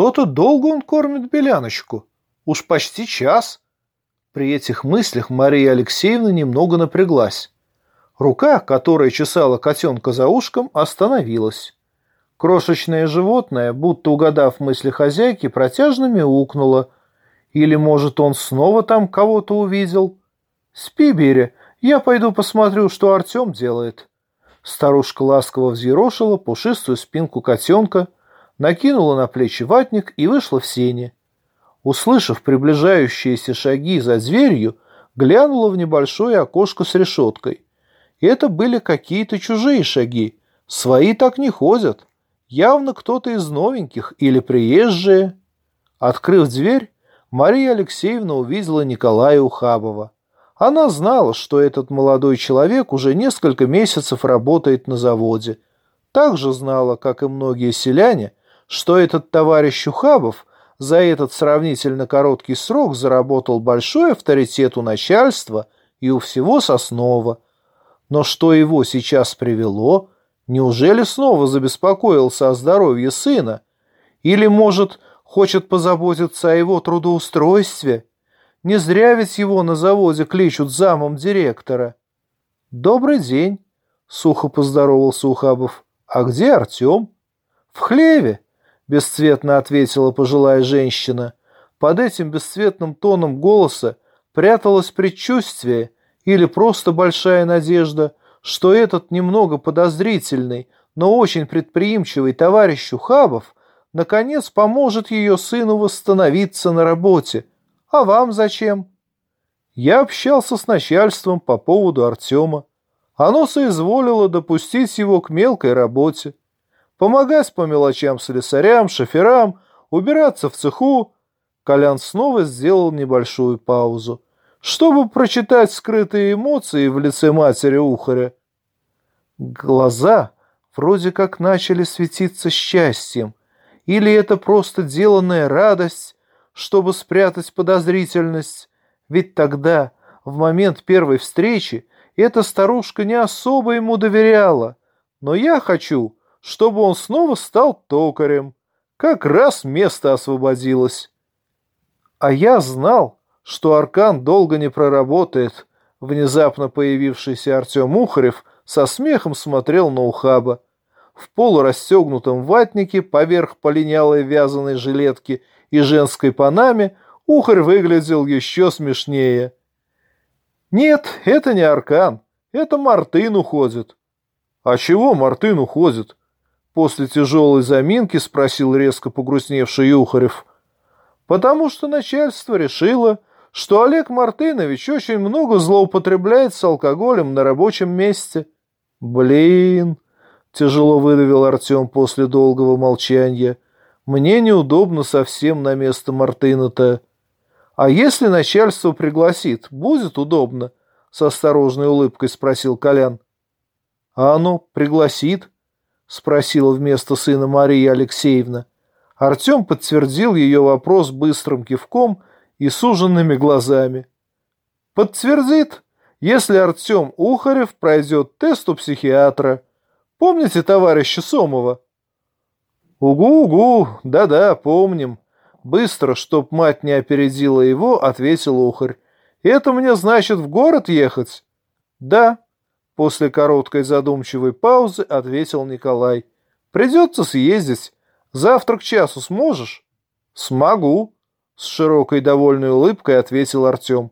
Что-то долго он кормит Беляночку. Уж почти час. При этих мыслях Мария Алексеевна немного напряглась. Рука, которая чесала котенка за ушком, остановилась. Крошечное животное, будто угадав мысли хозяйки, протяжно мяукнуло. Или, может, он снова там кого-то увидел? «Спи, Беря, я пойду посмотрю, что Артем делает». Старушка ласково взъерошила пушистую спинку котенка, накинула на плечи ватник и вышла в сене. Услышав приближающиеся шаги за дверью, глянула в небольшое окошко с решеткой. Это были какие-то чужие шаги. Свои так не ходят. Явно кто-то из новеньких или приезжие. Открыв дверь, Мария Алексеевна увидела Николая Ухабова. Она знала, что этот молодой человек уже несколько месяцев работает на заводе. Также знала, как и многие селяне, что этот товарищ Ухабов за этот сравнительно короткий срок заработал большой авторитет у начальства и у всего Соснова. Но что его сейчас привело? Неужели снова забеспокоился о здоровье сына? Или, может, хочет позаботиться о его трудоустройстве? Не зря ведь его на заводе кличут замом директора. «Добрый день», — сухо поздоровался Ухабов. «А где Артем?» «В хлеве», — бесцветно ответила пожилая женщина. Под этим бесцветным тоном голоса пряталось предчувствие или просто большая надежда, что этот немного подозрительный, но очень предприимчивый товарищ Ухабов наконец поможет ее сыну восстановиться на работе, а вам зачем? Я общался с начальством по поводу Артема. Оно соизволило допустить его к мелкой работе. Помогать по мелочам слесарям, шоферам, убираться в цеху. Колян снова сделал небольшую паузу, чтобы прочитать скрытые эмоции в лице матери Ухаря. Глаза вроде как начали светиться счастьем. Или это просто деланная радость, чтобы спрятать подозрительность. Ведь тогда, в момент первой встречи, эта старушка не особо ему доверяла. Но я хочу, чтобы он снова стал токарем. Как раз место освободилось. А я знал, что Аркан долго не проработает. Внезапно появившийся Артем Ухарев со смехом смотрел на Ухаба. В полурастегнутом ватнике поверх полинялой вязаной жилетки и женской панаме Ухарь выглядел еще смешнее. «Нет, это не Аркан, это Мартын уходит». «А чего Мартын уходит?» После тяжелой заминки спросил резко погрустневший Ухарев. «Потому что начальство решило, что Олег Мартынович очень много злоупотребляет с алкоголем на рабочем месте». «Блин!» — тяжело выдавил Артем после долгого молчания — мне неудобно совсем на место Мартына-то. А если начальство пригласит, будет удобно? С осторожной улыбкой спросил Колян. А оно пригласит? Спросила вместо сына Мария Алексеевна. Артем подтвердил ее вопрос быстрым кивком и суженными глазами. Подтвердит, если Артем Ухарев пройдет тест у психиатра. Помните товарища Сомова? «Угу-угу, да-да, помним». Быстро, чтоб мать не опередила его, ответил Ухарь. «Это мне значит в город ехать?» «Да», — после короткой задумчивой паузы ответил Николай. «Придется съездить. Завтра к часу сможешь?» «Смогу», — с широкой довольной улыбкой ответил Артем.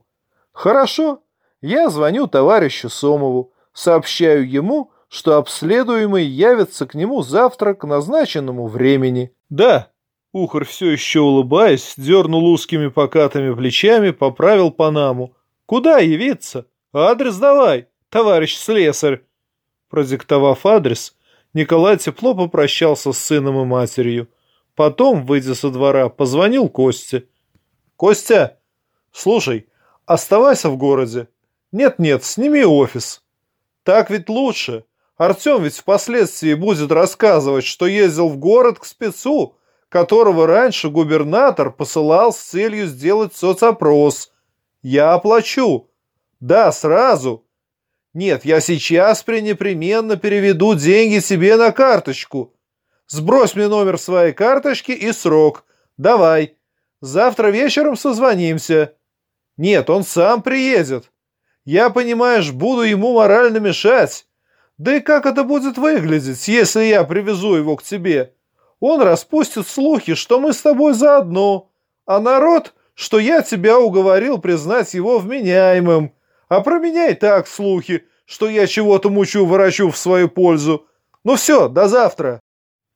«Хорошо. Я звоню товарищу Сомову, сообщаю ему, что обследуемый явится к нему завтра к назначенному времени. Да, Ухарь все еще улыбаясь, дернул узкими покатыми плечами, поправил Панаму. Куда явиться? Адрес давай, товарищ слесарь. Продиктовав адрес, Николай тепло попрощался с сыном и матерью. Потом, выйдя со двора, позвонил Косте. «Костя, слушай, оставайся в городе. Нет-нет, сними офис. Так ведь лучше. Артем ведь впоследствии будет рассказывать, что ездил в город к спецу, которого раньше губернатор посылал с целью сделать соцопрос. Я оплачу. Да, сразу. Нет, я сейчас пренепременно переведу деньги себе на карточку. Сбрось мне номер своей карточки и срок. Давай. Завтра вечером созвонимся. Нет, он сам приедет. Я, понимаешь, буду ему морально мешать. Да и как это будет выглядеть, если я привезу его к тебе? Он распустит слухи, что мы с тобой заодно, а народ, что я тебя уговорил признать его вменяемым. А про меня и так слухи, что я чего-то мучу-ворочу в свою пользу. Ну все, до завтра.